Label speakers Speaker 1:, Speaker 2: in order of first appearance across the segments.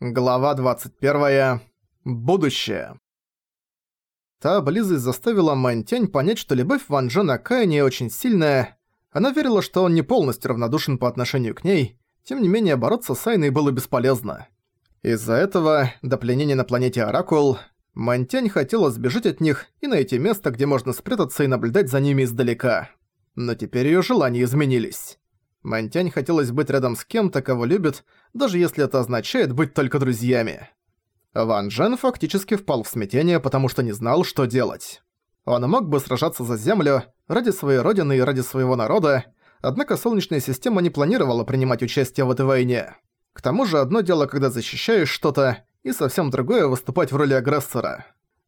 Speaker 1: Глава 21. Будущее. Та близость заставила Мантянь понять, что любовь Ван Джена к Кайне очень сильная. Она верила, что он не полностью равнодушен по отношению к ней, тем не менее бороться с Айной было бесполезно. Из-за этого, до пленения на планете Оракул, Мантянь хотела сбежать от них и найти место, где можно спрятаться и наблюдать за ними издалека. Но теперь её желания изменились. Мантянь хотелось быть рядом с кем-то, кого любит, даже если это означает быть только друзьями. Ван Джен фактически впал в смятение, потому что не знал, что делать. Он мог бы сражаться за Землю, ради своей родины и ради своего народа, однако Солнечная система не планировала принимать участие в этой войне. К тому же одно дело, когда защищаешь что-то, и совсем другое выступать в роли агрессора.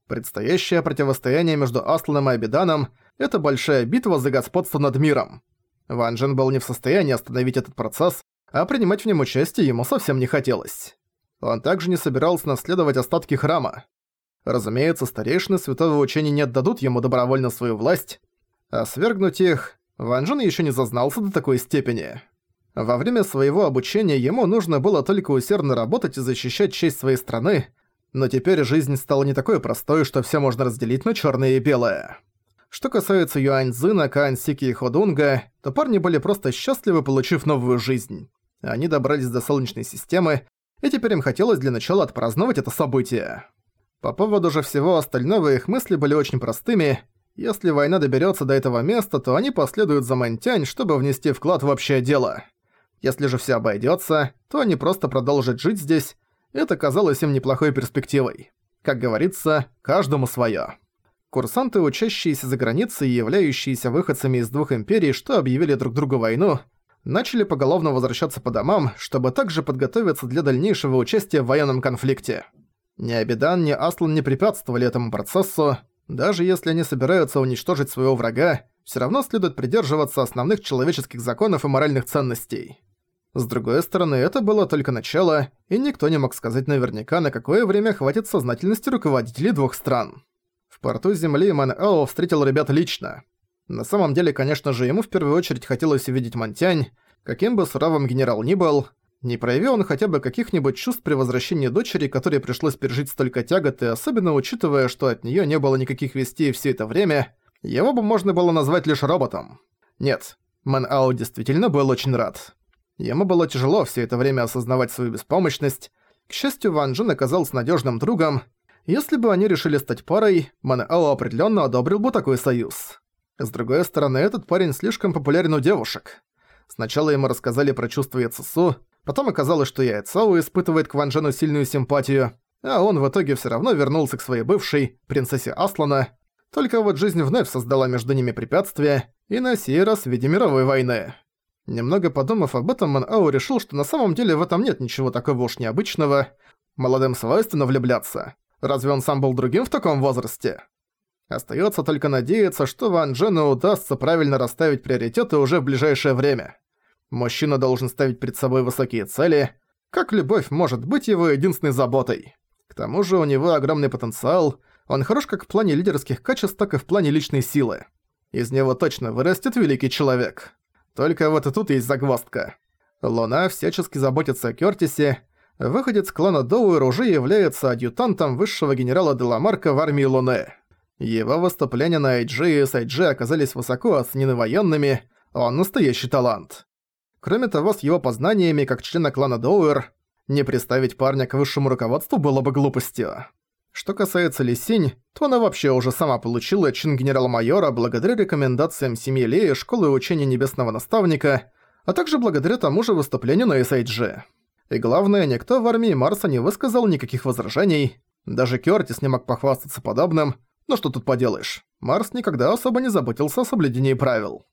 Speaker 1: Предстоящее противостояние между Асланом и Абиданом – это большая битва за господство над миром. Ван Джен был не в состоянии остановить этот процесс, а принимать в нем участие ему совсем не хотелось. Он также не собирался наследовать остатки храма. Разумеется, старейшины святого учения не отдадут ему добровольно свою власть, а свергнуть их Ван Джен ещё не зазнался до такой степени. Во время своего обучения ему нужно было только усердно работать и защищать честь своей страны, но теперь жизнь стала не такой простой, что всё можно разделить на чёрное и белое. Что касается Юань Цзына, Каан Сики и Ходунга, то парни были просто счастливы, получив новую жизнь. Они добрались до Солнечной системы, и теперь им хотелось для начала отпраздновать это событие. По поводу же всего остального их мысли были очень простыми. Если война доберется до этого места, то они последуют за Мантянь, чтобы внести вклад в общее дело. Если же все обойдется, то они просто продолжат жить здесь. Это казалось им неплохой перспективой. Как говорится, каждому свое. Курсанты, учащиеся за границей и являющиеся выходцами из двух империй, что объявили друг другу войну, начали поголовно возвращаться по домам, чтобы также подготовиться для дальнейшего участия в военном конфликте. Ни Абидан, ни Аслан не препятствовали этому процессу, даже если они собираются уничтожить своего врага, все равно следует придерживаться основных человеческих законов и моральных ценностей. С другой стороны, это было только начало, и никто не мог сказать наверняка, на какое время хватит сознательности руководителей двух стран. В порту земли Ман Ао встретил ребят лично. На самом деле, конечно же, ему в первую очередь хотелось увидеть Монтянь, каким бы суровым генерал ни был, не проявил он хотя бы каких-нибудь чувств при возвращении дочери, которой пришлось пережить столько тягот, и особенно учитывая, что от неё не было никаких вестей все это время, его бы можно было назвать лишь роботом. Нет, Мэн Ао действительно был очень рад. Ему было тяжело все это время осознавать свою беспомощность. К счастью, Ван Джин оказался надежным другом. Если бы они решили стать парой, Мэн Ао определенно одобрил бы такой союз. С другой стороны, этот парень слишком популярен у девушек. Сначала ему рассказали про чувства Яцесу, потом оказалось, что Яйцао испытывает к Ван Джену сильную симпатию, а он в итоге всё равно вернулся к своей бывшей, принцессе Аслана. Только вот жизнь вновь создала между ними препятствия, и на сей раз в виде мировой войны. Немного подумав об этом, Ау решил, что на самом деле в этом нет ничего такого уж необычного. Молодым свойственно влюбляться. Разве он сам был другим в таком возрасте? Остаётся только надеяться, что Ван Джену удастся правильно расставить приоритеты уже в ближайшее время. Мужчина должен ставить перед собой высокие цели, как любовь может быть его единственной заботой. К тому же у него огромный потенциал, он хорош как в плане лидерских качеств, так и в плане личной силы. Из него точно вырастет великий человек. Только вот и тут есть загвоздка. Луна всячески заботится о Кёртисе, выходец клана Доуэр уже является адъютантом высшего генерала Деламарка в армии Луны. Его выступления на IG и SIG оказались высоко оценены военными, он настоящий талант. Кроме того, с его познаниями как члена клана Доуэр, не представить парня к высшему руководству было бы глупостью. Что касается Лисинь, то она вообще уже сама получила чин генерал-майора благодаря рекомендациям семьи Леи Школы учения Небесного Наставника, а также благодаря тому же выступлению на SIG. И главное, никто в армии Марса не высказал никаких возражений, даже Кёртис не мог похвастаться подобным, но что тут поделаешь, Марс никогда особо не заботился о соблюдении правил.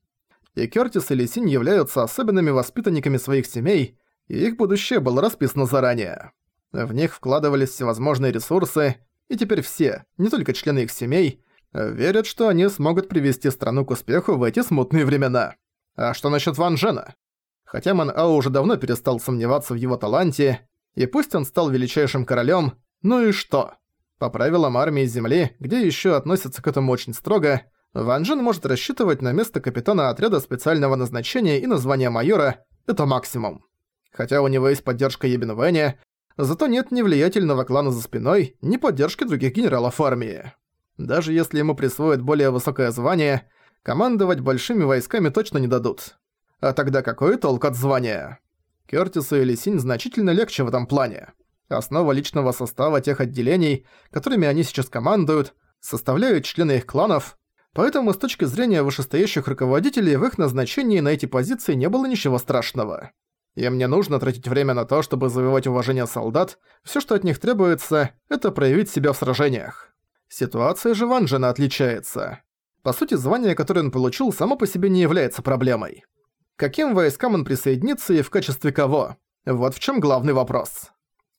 Speaker 1: И Кёртис и Лисинь являются особенными воспитанниками своих семей, и их будущее было расписано заранее. В них вкладывались всевозможные ресурсы, и теперь все, не только члены их семей, верят, что они смогут привести страну к успеху в эти смутные времена. А что насчет Ван Джена? Хотя Ман Ао уже давно перестал сомневаться в его таланте, и пусть он стал величайшим королем, ну и что? По правилам армии Земли, где еще относятся к этому очень строго, Ван Джен может рассчитывать на место капитана отряда специального назначения и название майора – это максимум. Хотя у него есть поддержка Ебин Вэня, зато нет ни влиятельного клана за спиной, ни поддержки других генералов армии. Даже если ему присвоят более высокое звание, командовать большими войсками точно не дадут. А тогда какой толк от звания? Кёртису и Лисинь значительно легче в этом плане. Основа личного состава тех отделений, которыми они сейчас командуют, составляют члены их кланов, поэтому с точки зрения вышестоящих руководителей в их назначении на эти позиции не было ничего страшного. Им не нужно тратить время на то, чтобы завоевать уважение солдат, всё, что от них требуется, это проявить себя в сражениях. Ситуация же Ванжена отличается. По сути, звание, которое он получил, само по себе не является проблемой. Каким войскам он присоединится и в качестве кого? Вот в чем главный вопрос.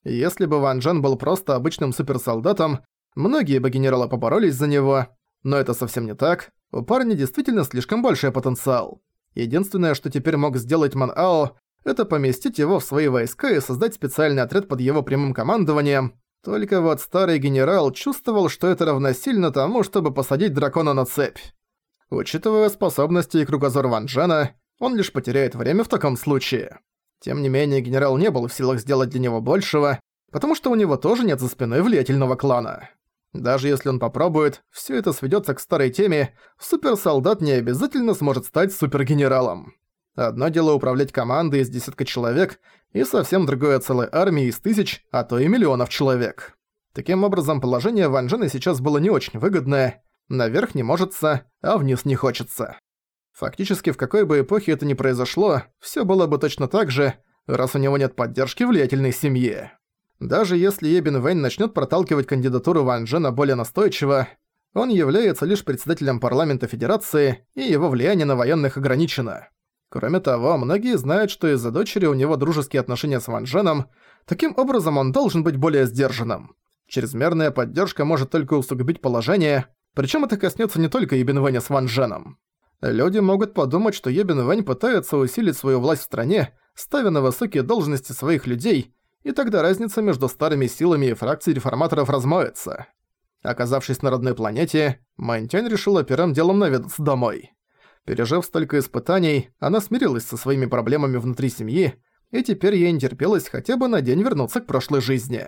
Speaker 1: Если бы Ван Джен был просто обычным суперсолдатом, многие бы генералы поборолись за него, но это совсем не так. У парня действительно слишком большой потенциал. Единственное, что теперь мог сделать Ман Ао, это поместить его в свои войска и создать специальный отряд под его прямым командованием. Только вот старый генерал чувствовал, что это равносильно тому, чтобы посадить дракона на цепь. Учитывая способности и кругозор Ван Джена, он лишь потеряет время в таком случае. Тем не менее, генерал не был в силах сделать для него большего, потому что у него тоже нет за спиной влиятельного клана. Даже если он попробует, все это сведется к старой теме, суперсолдат не обязательно сможет стать супергенералом. Одно дело управлять командой из десятка человек, и совсем другое целой армией из тысяч, а то и миллионов человек. Таким образом, положение Ван Джена сейчас было не очень выгодное, наверх не можется, а вниз не хочется. Фактически, в какой бы эпохе это ни произошло, всё было бы точно так же, раз у него нет поддержки влиятельной семьи. Даже если Ебин Вэнь начнёт проталкивать кандидатуру Ван Джена более настойчиво, он является лишь председателем парламента Федерации, и его влияние на военных ограничено. Кроме того, многие знают, что из-за дочери у него дружеские отношения с Ван Дженом, таким образом он должен быть более сдержанным. Чрезмерная поддержка может только усугубить положение, причём это коснётся не только Ебин Вэня с Ван Дженом. Люди могут подумать, что Ебин Вэнь пытается усилить свою власть в стране, ставя на высокие должности своих людей, и тогда разница между старыми силами и фракцией реформаторов размоется. Оказавшись на родной планете, Мантянь решила первым делом наведаться домой. Пережив столько испытаний, она смирилась со своими проблемами внутри семьи, и теперь ей не терпелось хотя бы на день вернуться к прошлой жизни.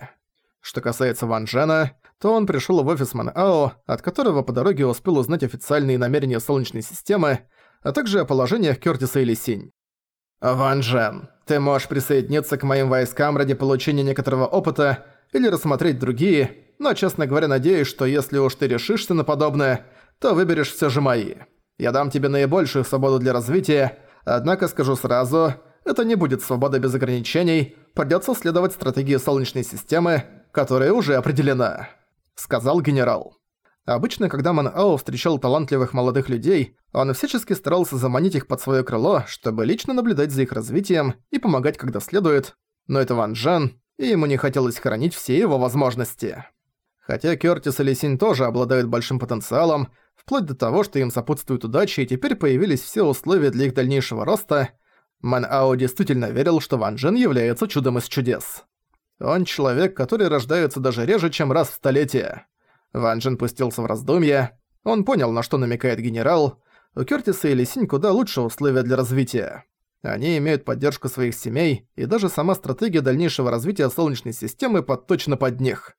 Speaker 1: Что касается Ван Джена, то он пришел в офис Ман Ао, от которого по дороге успел узнать официальные намерения Солнечной системы, а также о положениях Кёртиса и Лисинь. «Ван Джен, ты можешь присоединиться к моим войскам ради получения некоторого опыта или рассмотреть другие, но, честно говоря, надеюсь, что если уж ты решишься на подобное, то выберешь все же мои. Я дам тебе наибольшую свободу для развития, однако скажу сразу, это не будет свобода без ограничений, придётся следовать стратегии Солнечной системы, которая уже определена», — сказал генерал. Обычно, когда Ман Ао встречал талантливых молодых людей, он всячески старался заманить их под своё крыло, чтобы лично наблюдать за их развитием и помогать, когда следует, но это Ван Джен, и ему не хотелось хранить все его возможности. Хотя Кёртис и Лисинь тоже обладают большим потенциалом, вплоть до того, что им сопутствует удача и теперь появились все условия для их дальнейшего роста, Ман Ао действительно верил, что Ван Джен является чудом из чудес. Он человек, который рождается даже реже, чем раз в столетие. Ван Джен пустился в раздумья. Он понял, на что намекает генерал. У Кёртиса и Лисинь куда лучше условия для развития. Они имеют поддержку своих семей, и даже сама стратегия дальнейшего развития Солнечной системы подточена под них.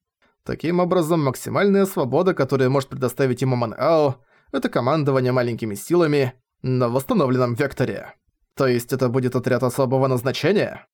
Speaker 1: Таким образом, максимальная свобода, которую может предоставить ему Ман Ао, это командование маленькими силами на восстановленном векторе. То есть это будет отряд особого назначения?